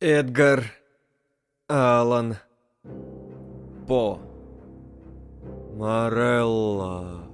Эдгар Алан По. Морелла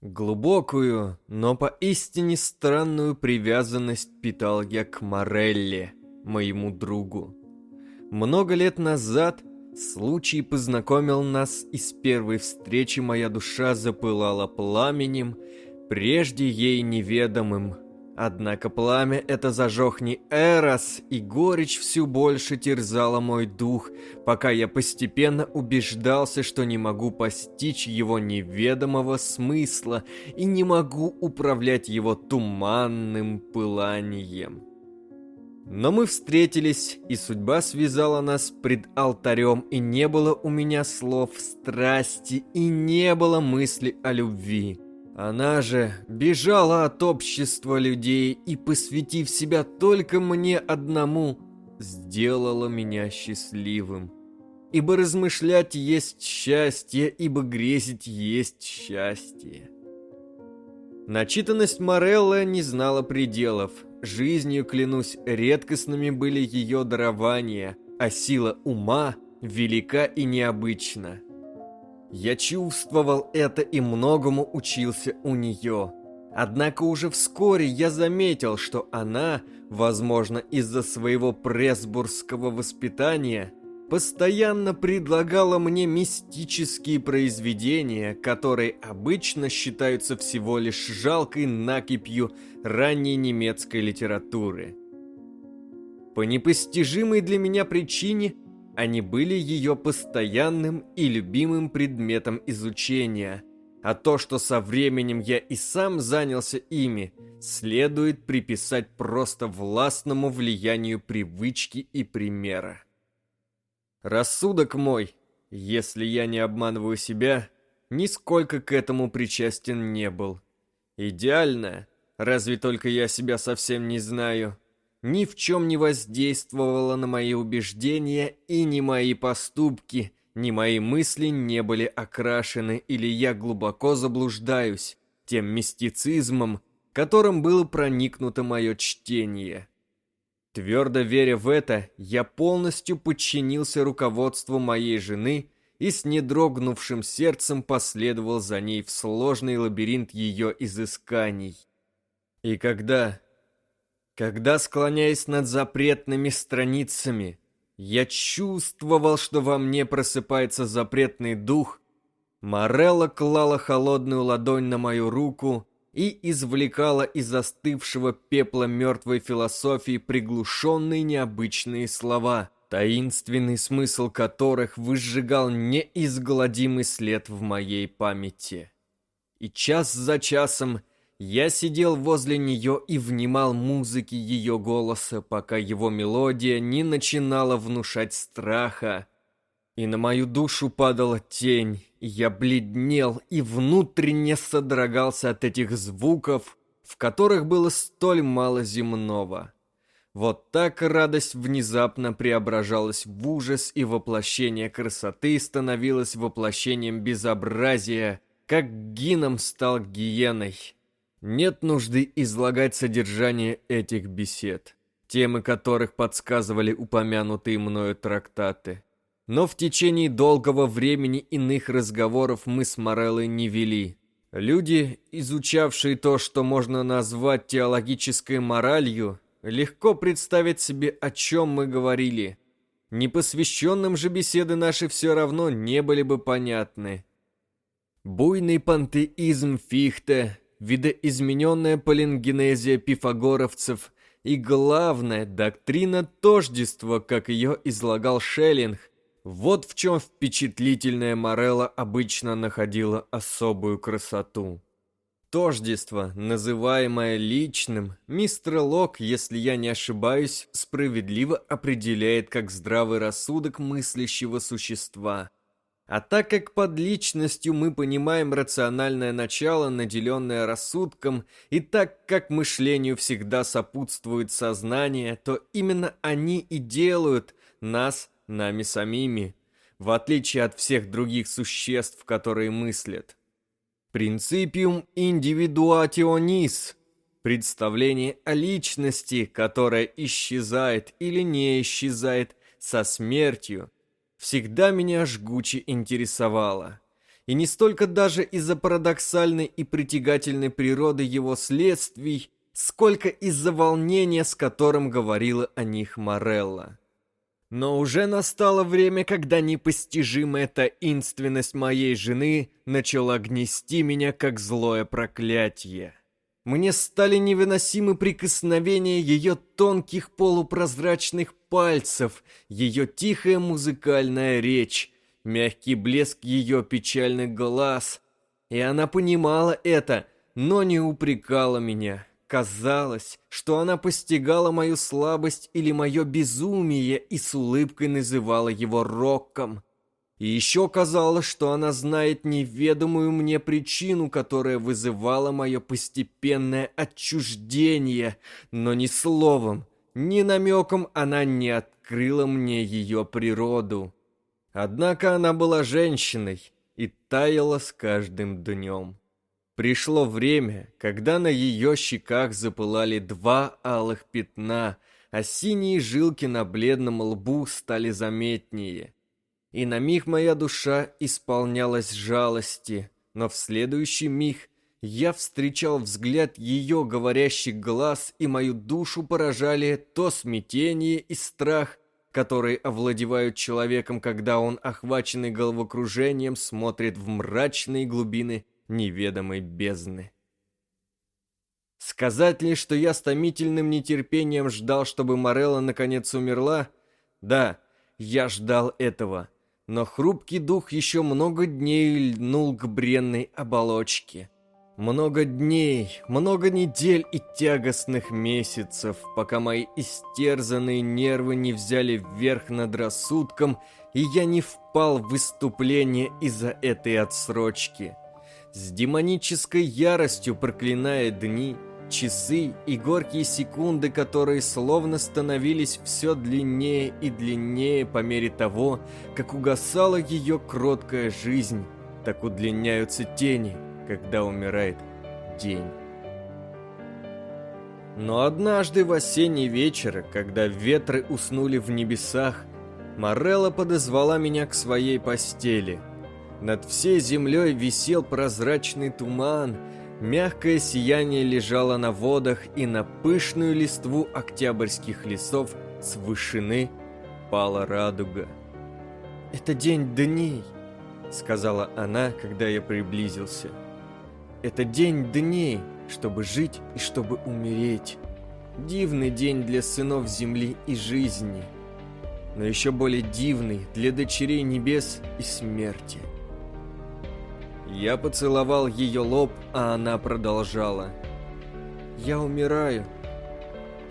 Глубокую, но поистине странную привязанность питал я к Морелле, моему другу. Много лет назад случай познакомил нас, и с первой встречи моя душа запылала пламенем, прежде ей неведомым – Однако пламя это зажег не Эрос, и горечь всю больше терзала мой дух, пока я постепенно убеждался, что не могу постичь его неведомого смысла и не могу управлять его туманным пыланием. Но мы встретились, и судьба связала нас пред алтарем, и не было у меня слов страсти, и не было мысли о любви. Она же бежала от общества людей и, посвятив себя только мне одному, сделала меня счастливым. Ибо размышлять есть счастье, ибо грезить есть счастье. Начитанность Морелла не знала пределов. Жизнью, клянусь, редкостными были ее дарования, а сила ума велика и необычна. Я чувствовал это и многому учился у нее. Однако уже вскоре я заметил, что она, возможно, из-за своего пресбургского воспитания, постоянно предлагала мне мистические произведения, которые обычно считаются всего лишь жалкой накипью ранней немецкой литературы. По непостижимой для меня причине – они были ее постоянным и любимым предметом изучения, а то, что со временем я и сам занялся ими, следует приписать просто властному влиянию привычки и примера. Рассудок мой, если я не обманываю себя, нисколько к этому причастен не был. Идеально, разве только я себя совсем не знаю – ни в чем не воздействовала на мои убеждения, и ни мои поступки, ни мои мысли не были окрашены, или я глубоко заблуждаюсь тем мистицизмом, которым было проникнуто мое чтение. Твердо веря в это, я полностью подчинился руководству моей жены и с недрогнувшим сердцем последовал за ней в сложный лабиринт ее изысканий. И когда, когда, склоняясь над запретными страницами, я чувствовал, что во мне просыпается запретный дух, Морелла клала холодную ладонь на мою руку и извлекала из застывшего пепла мертвой философии приглушенные необычные слова, таинственный смысл которых выжигал неизгладимый след в моей памяти. И час за часом я сидел возле нее и внимал музыке ее голоса, пока его мелодия не начинала внушать страха. И на мою душу падала тень, я бледнел и внутренне содрогался от этих звуков, в которых было столь мало земного. Вот так радость внезапно преображалась в ужас, и воплощение красоты становилось воплощением безобразия, как гином стал гиеной. Нет нужды излагать содержание этих бесед, темы которых подсказывали упомянутые мною трактаты. Но в течение долгого времени иных разговоров мы с Мореллой не вели. Люди, изучавшие то, что можно назвать теологической моралью, легко представить себе, о чем мы говорили. Непосвященным же беседы наши все равно не были бы понятны. Буйный пантеизм Фихте, видоизмененная полингенезия пифагоровцев и, главная доктрина тождества, как ее излагал Шеллинг. Вот в чем впечатлительная Морелла обычно находила особую красоту. Тождество, называемое личным, мистер Лок, если я не ошибаюсь, справедливо определяет как здравый рассудок мыслящего существа – А так как под личностью мы понимаем рациональное начало, наделенное рассудком, и так как мышлению всегда сопутствует сознание, то именно они и делают нас нами самими, в отличие от всех других существ, которые мыслят. Принципиум индивидуационис – представление о личности, которая исчезает или не исчезает со смертью – всегда меня жгуче интересовало. И не столько даже из-за парадоксальной и притягательной природы его следствий, сколько из-за волнения, с которым говорила о них Морелла. Но уже настало время, когда непостижимая таинственность моей жены начала гнести меня, как злое проклятие. Мне стали невыносимы прикосновения ее тонких полупрозрачных пальцев, ее тихая музыкальная речь, мягкий блеск ее печальных глаз. И она понимала это, но не упрекала меня. Казалось, что она постигала мою слабость или мое безумие и с улыбкой называла его роком. И еще казалось, что она знает неведомую мне причину, которая вызывала мое постепенное отчуждение, но ни словом, ни намеком она не открыла мне ее природу. Однако она была женщиной и таяла с каждым днем. Пришло время, когда на ее щеках запылали два алых пятна, а синие жилки на бледном лбу стали заметнее – и на миг моя душа исполнялась жалости, но в следующий миг я встречал взгляд ее говорящих глаз, и мою душу поражали то смятение и страх, которые овладевают человеком, когда он, охваченный головокружением, смотрит в мрачные глубины неведомой бездны. Сказать ли, что я с томительным нетерпением ждал, чтобы Морелла наконец умерла? Да, я ждал этого но хрупкий дух еще много дней льнул к бренной оболочке. Много дней, много недель и тягостных месяцев, пока мои истерзанные нервы не взяли вверх над рассудком, и я не впал в выступление из-за этой отсрочки. С демонической яростью проклиная дни, часы и горькие секунды, которые словно становились все длиннее и длиннее по мере того, как угасала ее кроткая жизнь, так удлиняются тени, когда умирает день. Но однажды в осенний вечер, когда ветры уснули в небесах, Морелла подозвала меня к своей постели. Над всей землей висел прозрачный туман, Мягкое сияние лежало на водах, и на пышную листву октябрьских лесов с вышины пала радуга. «Это день дней», — сказала она, когда я приблизился. «Это день дней, чтобы жить и чтобы умереть. Дивный день для сынов земли и жизни, но еще более дивный для дочерей небес и смерти». Я поцеловал ее лоб, а она продолжала. «Я умираю.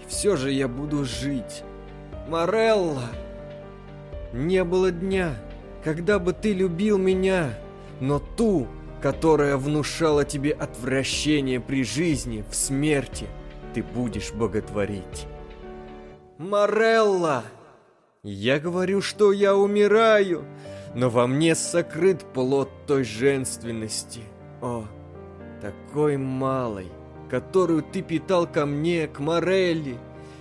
все же я буду жить. Морелла! Не было дня, когда бы ты любил меня, но ту, которая внушала тебе отвращение при жизни, в смерти, ты будешь боготворить. Морелла! Я говорю, что я умираю, но во мне сокрыт плод той женственности. О, такой малой, которую ты питал ко мне, к Морелли.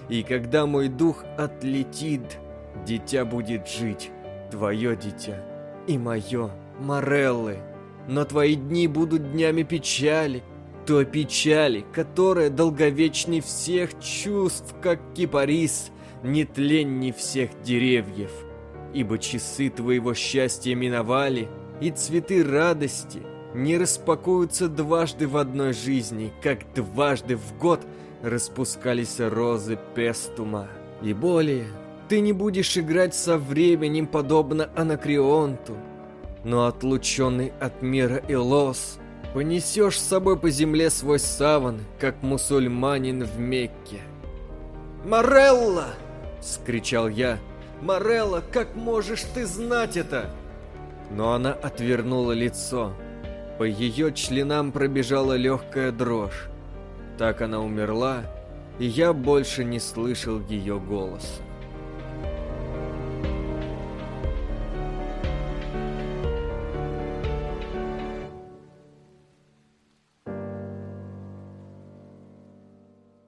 И когда мой дух отлетит, дитя будет жить, твое дитя и мое, Мореллы. Но твои дни будут днями печали, той печали, которая долговечней всех чувств, как кипарис, нетленней всех деревьев ибо часы твоего счастья миновали, и цветы радости не распакуются дважды в одной жизни, как дважды в год распускались розы пестума. И более, ты не будешь играть со временем, подобно Анакреонту, но отлученный от мира и лос, понесешь с собой по земле свой саван, как мусульманин в Мекке. «Морелла!» — скричал я — Морелла, как можешь ты знать это? Но она отвернула лицо. По ее членам пробежала легкая дрожь. Так она умерла, и я больше не слышал ее голоса.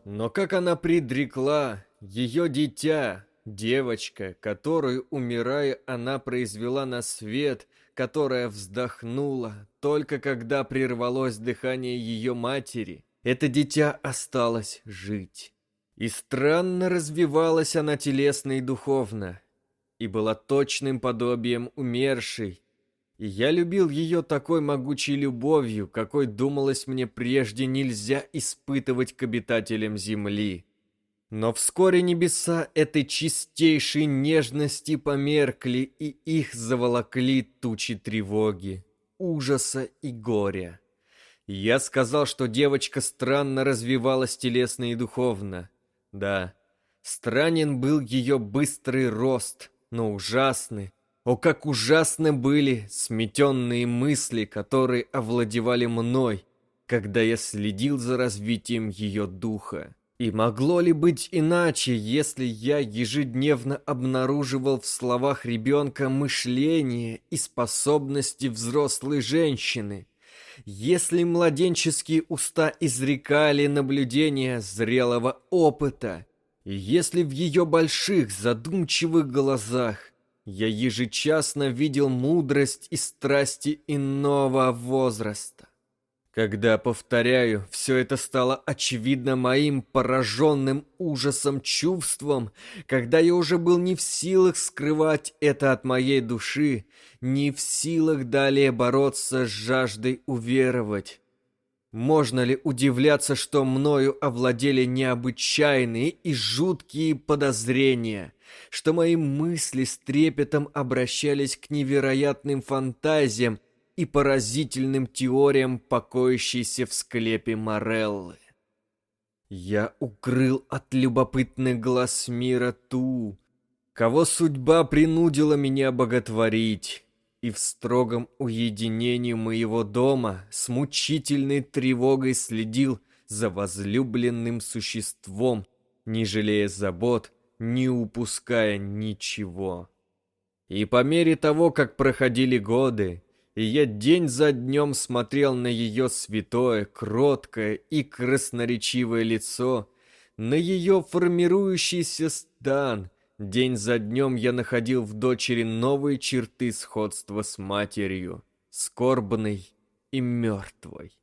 Но как она предрекла, ее дитя, девочка, которую, умирая, она произвела на свет, которая вздохнула, только когда прервалось дыхание ее матери, это дитя осталось жить. И странно развивалась она телесно и духовно, и была точным подобием умершей, и я любил ее такой могучей любовью, какой, думалось мне прежде, нельзя испытывать к обитателям земли. Но вскоре небеса этой чистейшей нежности померкли, и их заволокли тучи тревоги, ужаса и горя. Я сказал, что девочка странно развивалась телесно и духовно. Да, странен был ее быстрый рост, но ужасный, о, как ужасно были сметенные мысли, которые овладевали мной, когда я следил за развитием ее духа. И могло ли быть иначе, если я ежедневно обнаруживал в словах ребенка мышление и способности взрослой женщины? Если младенческие уста изрекали наблюдения зрелого опыта, если в ее больших задумчивых глазах я ежечасно видел мудрость и страсти иного возраста. Когда, повторяю, все это стало очевидно моим пораженным ужасом чувством, когда я уже был не в силах скрывать это от моей души, не в силах далее бороться с жаждой уверовать, можно ли удивляться, что мною овладели необычайные и жуткие подозрения, что мои мысли с трепетом обращались к невероятным фантазиям и поразительным теориям, покоящейся в склепе Мореллы? Я укрыл от любопытных глаз мира ту, кого судьба принудила меня боготворить, и в строгом уединении моего дома с мучительной тревогой следил за возлюбленным существом, не жалея забот, не упуская ничего. И по мере того, как проходили годы, и я день за днем смотрел на ее святое, кроткое и красноречивое лицо, на ее формирующийся стан — День за днем я находил в дочери новые черты сходства с матерью, скорбной и мертвой.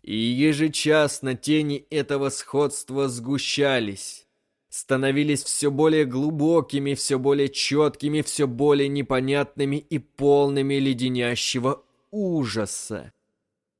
И ежечасно тени этого сходства сгущались, становились все более глубокими, все более четкими, все более непонятными и полными леденящего ужаса.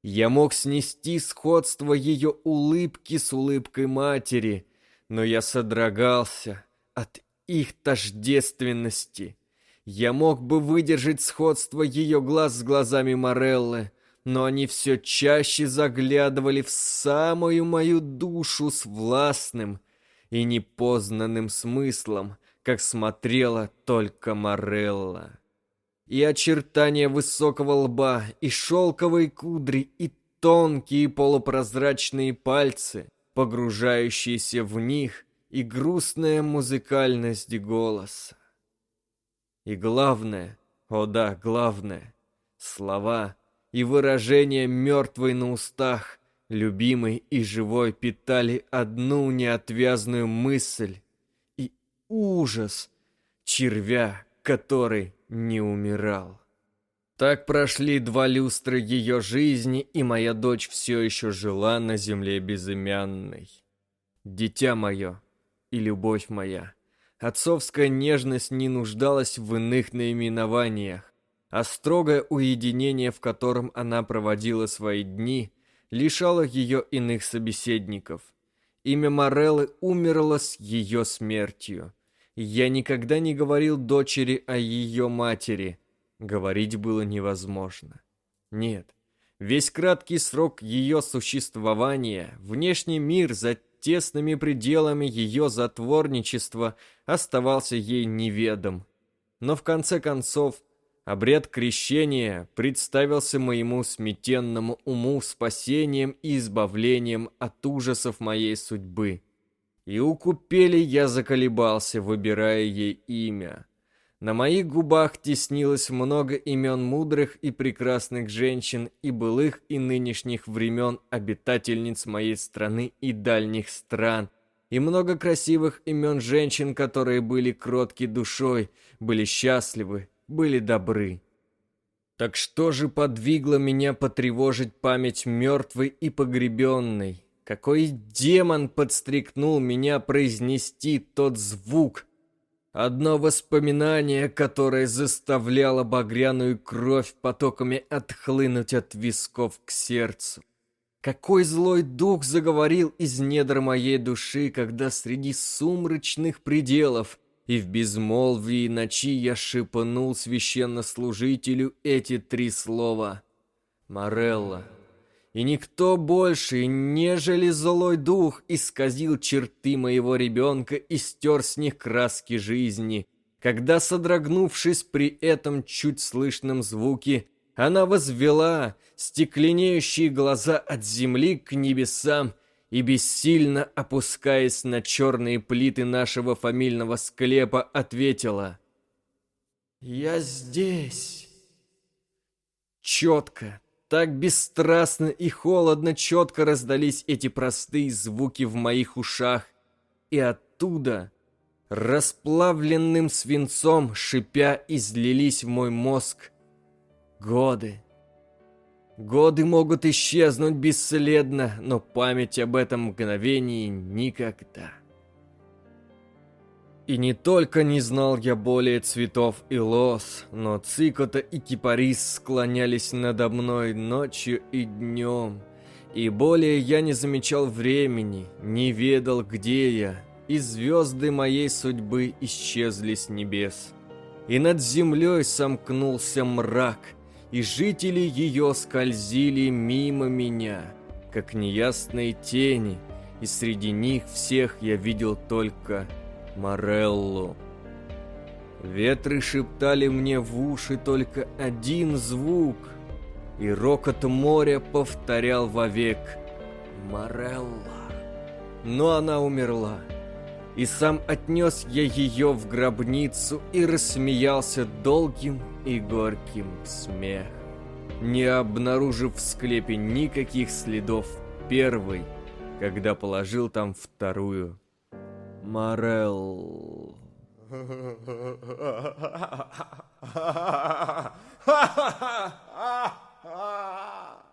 Я мог снести сходство ее улыбки с улыбкой матери, но я содрогался от их тождественности. Я мог бы выдержать сходство ее глаз с глазами Мореллы, но они все чаще заглядывали в самую мою душу с властным и непознанным смыслом, как смотрела только Морелла. И очертания высокого лба, и шелковые кудри, и тонкие полупрозрачные пальцы, погружающиеся в них, и грустная музыкальность голоса. И главное, о да, главное, слова и выражения мертвой на устах, любимой и живой питали одну неотвязную мысль и ужас червя, который не умирал. Так прошли два люстра ее жизни, и моя дочь все еще жила на земле безымянной. Дитя мое, и любовь моя. Отцовская нежность не нуждалась в иных наименованиях, а строгое уединение, в котором она проводила свои дни, лишало ее иных собеседников. Имя Мореллы умерло с ее смертью. Я никогда не говорил дочери о ее матери. Говорить было невозможно. Нет, весь краткий срок ее существования, внешний мир за тесными пределами ее затворничества оставался ей неведом. Но в конце концов, Обряд крещения представился моему сметенному уму спасением и избавлением от ужасов моей судьбы. И у купели я заколебался, выбирая ей имя. На моих губах теснилось много имен мудрых и прекрасных женщин и былых и нынешних времен обитательниц моей страны и дальних стран, и много красивых имен женщин, которые были кротки душой, были счастливы, были добры. Так что же подвигло меня потревожить память мертвой и погребенной? Какой демон подстрекнул меня произнести тот звук? Одно воспоминание, которое заставляло багряную кровь потоками отхлынуть от висков к сердцу. Какой злой дух заговорил из недр моей души, когда среди сумрачных пределов и в безмолвии ночи я шепнул священнослужителю эти три слова. «Морелла». И никто больше, нежели злой дух, исказил черты моего ребенка и стер с них краски жизни, когда, содрогнувшись при этом чуть слышном звуке, она возвела стекленеющие глаза от земли к небесам и, бессильно опускаясь на черные плиты нашего фамильного склепа, ответила «Я здесь». Четко, так бесстрастно и холодно четко раздались эти простые звуки в моих ушах, и оттуда, расплавленным свинцом, шипя, излились в мой мозг годы. Годы могут исчезнуть бесследно, но память об этом мгновении никогда. И не только не знал я более цветов и лос, но цикота и кипарис склонялись надо мной ночью и днем. И более я не замечал времени, не ведал, где я, и звезды моей судьбы исчезли с небес. И над землей сомкнулся мрак, и жители ее скользили мимо меня, как неясные тени, и среди них всех я видел только Мореллу. Ветры шептали мне в уши только один звук, и рокот моря повторял вовек «Морелла». Но она умерла, и сам отнес я ее в гробницу и рассмеялся долгим и горьким смехом, не обнаружив в склепе никаких следов первой, когда положил там вторую Морел.